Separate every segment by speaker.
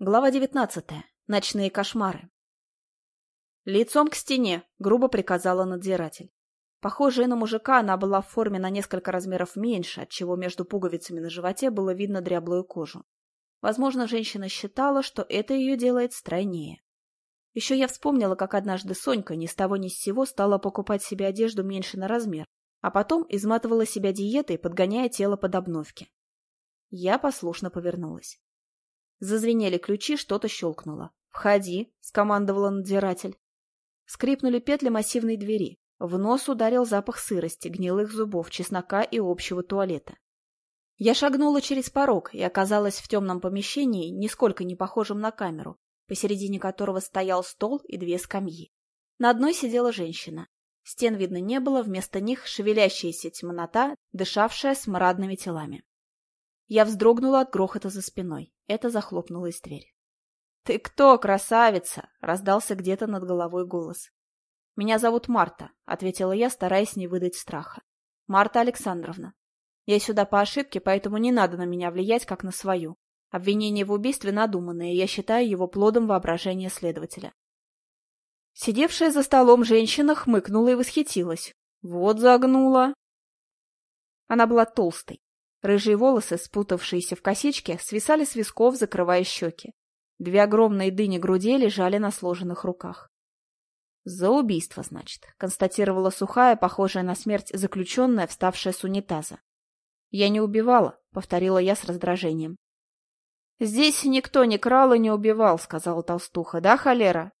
Speaker 1: Глава девятнадцатая. Ночные кошмары. «Лицом к стене», — грубо приказала надзиратель. Похожая на мужика, она была в форме на несколько размеров меньше, отчего между пуговицами на животе было видно дряблую кожу. Возможно, женщина считала, что это ее делает стройнее. Еще я вспомнила, как однажды Сонька ни с того ни с сего стала покупать себе одежду меньше на размер, а потом изматывала себя диетой, подгоняя тело под обновки. Я послушно повернулась. Зазвенели ключи, что-то щелкнуло. «Входи», — скомандовала надзиратель. Скрипнули петли массивной двери. В нос ударил запах сырости, гнилых зубов, чеснока и общего туалета. Я шагнула через порог и оказалась в темном помещении, нисколько не похожем на камеру, посередине которого стоял стол и две скамьи. На одной сидела женщина. Стен видно не было, вместо них шевелящаяся темнота, дышавшая смрадными телами. Я вздрогнула от грохота за спиной. Это захлопнулась дверь. «Ты кто, красавица?» — раздался где-то над головой голос. «Меня зовут Марта», — ответила я, стараясь не выдать страха. «Марта Александровна. Я сюда по ошибке, поэтому не надо на меня влиять, как на свою. Обвинение в убийстве надуманное, я считаю его плодом воображения следователя». Сидевшая за столом женщина хмыкнула и восхитилась. «Вот загнула!» Она была толстой, Рыжие волосы, спутавшиеся в косичке, свисали с висков, закрывая щеки. Две огромные дыни груди лежали на сложенных руках. «За убийство, значит», — констатировала сухая, похожая на смерть заключенная, вставшая с унитаза. «Я не убивала», — повторила я с раздражением. «Здесь никто не крал и не убивал», — сказала толстуха. «Да, холера?»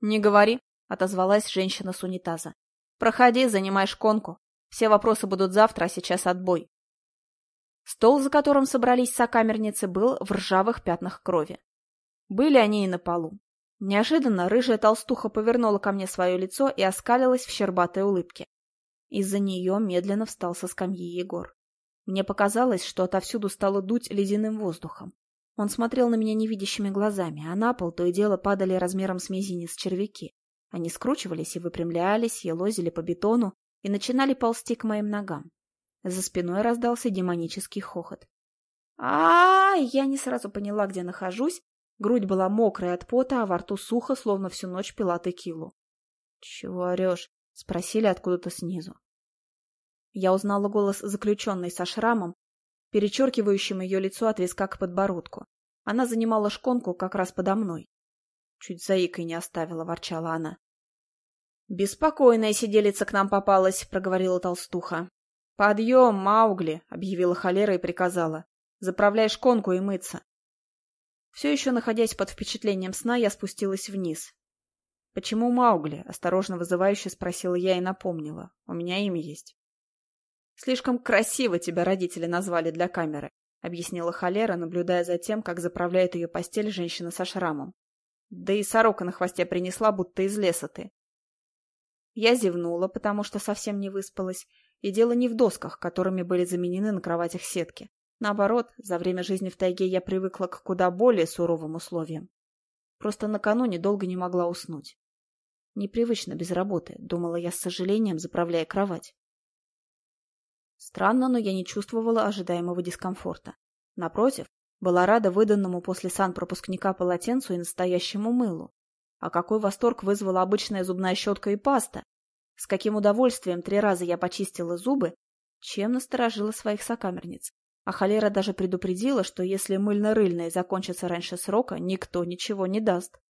Speaker 1: «Не говори», — отозвалась женщина с унитаза. «Проходи, занимай шконку. Все вопросы будут завтра, а сейчас отбой». Стол, за которым собрались сокамерницы, был в ржавых пятнах крови. Были они и на полу. Неожиданно рыжая толстуха повернула ко мне свое лицо и оскалилась в щербатой улыбке. Из-за нее медленно встал со скамьи Егор. Мне показалось, что отовсюду стало дуть ледяным воздухом. Он смотрел на меня невидящими глазами, а на пол то и дело падали размером с мизинец червяки. Они скручивались и выпрямлялись, елозили по бетону и начинали ползти к моим ногам. За спиной раздался демонический хохот. а, -а, Я не сразу поняла, где нахожусь. Грудь была мокрая от пота, а во рту сухо, словно всю ночь пила текилу. — Чего орешь? — спросили откуда-то снизу. Я узнала голос заключенной со шрамом, перечеркивающим ее лицо от виска к подбородку. Она занимала шконку как раз подо мной. Чуть заикой не оставила, ворчала она. — Беспокойная сиделица к нам попалась, — проговорила толстуха. «Подъем, Маугли!» — объявила холера и приказала. «Заправляй шконку и мыться». Все еще находясь под впечатлением сна, я спустилась вниз. «Почему Маугли?» — осторожно вызывающе спросила я и напомнила. «У меня имя есть». «Слишком красиво тебя родители назвали для камеры», — объяснила холера, наблюдая за тем, как заправляет ее постель женщина со шрамом. «Да и сорока на хвосте принесла, будто из леса ты». Я зевнула, потому что совсем не выспалась, и дело не в досках, которыми были заменены на кроватях сетки. Наоборот, за время жизни в тайге я привыкла к куда более суровым условиям. Просто накануне долго не могла уснуть. Непривычно без работы, думала я с сожалением, заправляя кровать. Странно, но я не чувствовала ожидаемого дискомфорта. Напротив, была рада выданному после санпропускника полотенцу и настоящему мылу. А какой восторг вызвала обычная зубная щетка и паста, с каким удовольствием три раза я почистила зубы, чем насторожила своих сокамерниц. А холера даже предупредила, что если мыльно-рыльные закончатся раньше срока, никто ничего не даст.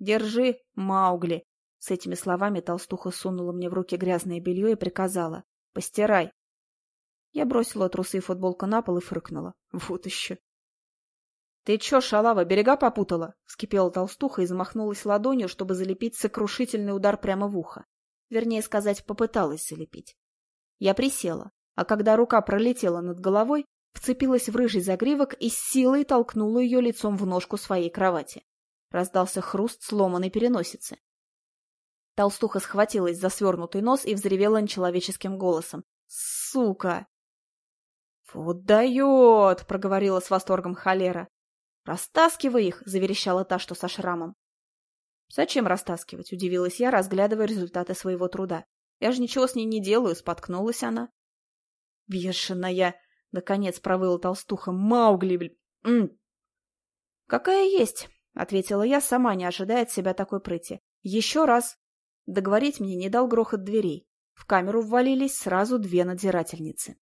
Speaker 1: «Держи, Маугли!» С этими словами толстуха сунула мне в руки грязное белье и приказала. «Постирай!» Я бросила трусы и футболку на пол и фыркнула. Вот еще. «Ты чё, шалава, берега попутала?» — вскипела толстуха и замахнулась ладонью, чтобы залепить сокрушительный удар прямо в ухо. Вернее сказать, попыталась залепить. Я присела, а когда рука пролетела над головой, вцепилась в рыжий загривок и с силой толкнула ее лицом в ножку своей кровати. Раздался хруст сломанной переносицы. Толстуха схватилась за свернутый нос и взревела нечеловеческим голосом. «Сука!» «Вот дает!» — проговорила с восторгом холера. «Растаскивай их!» — заверещала та, что со шрамом. «Зачем растаскивать?» — удивилась я, разглядывая результаты своего труда. «Я же ничего с ней не делаю», — споткнулась она. «Бешеная!» — наконец провыла толстуха. «Маугли, блин!» «Какая есть», — ответила я, сама не ожидая от себя такой прыти. «Еще раз». Договорить мне не дал грохот дверей. В камеру ввалились сразу две надзирательницы.